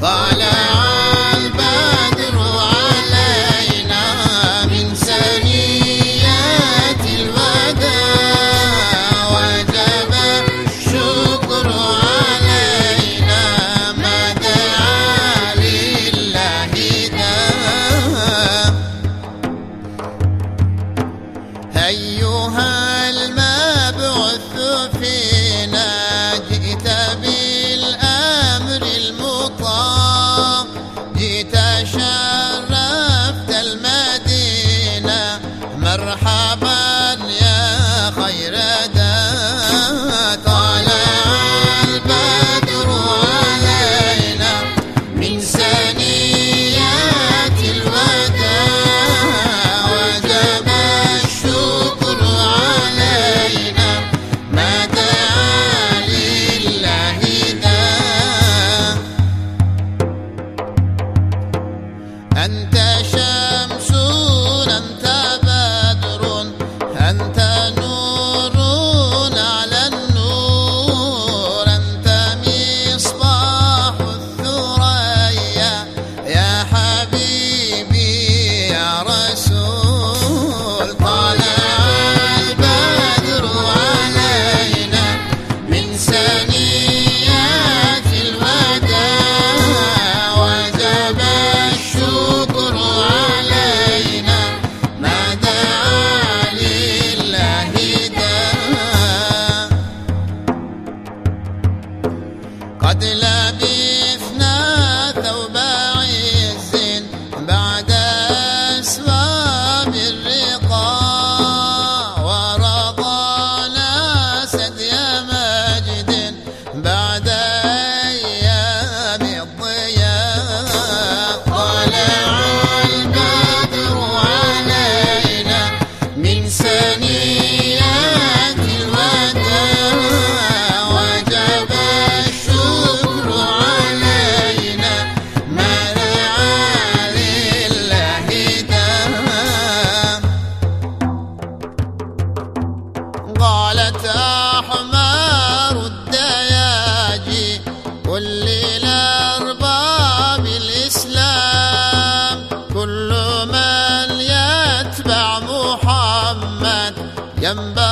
Olha remember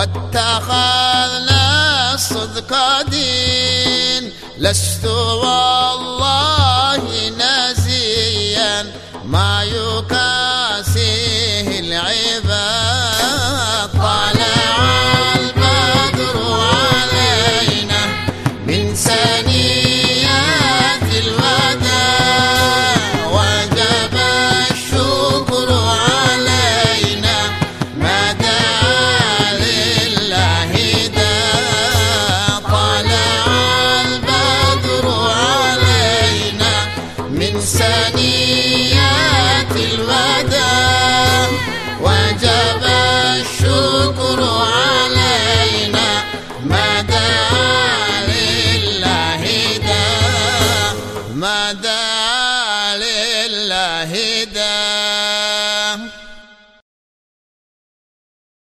واتخذنا الصدق دين. لست والله دعا لله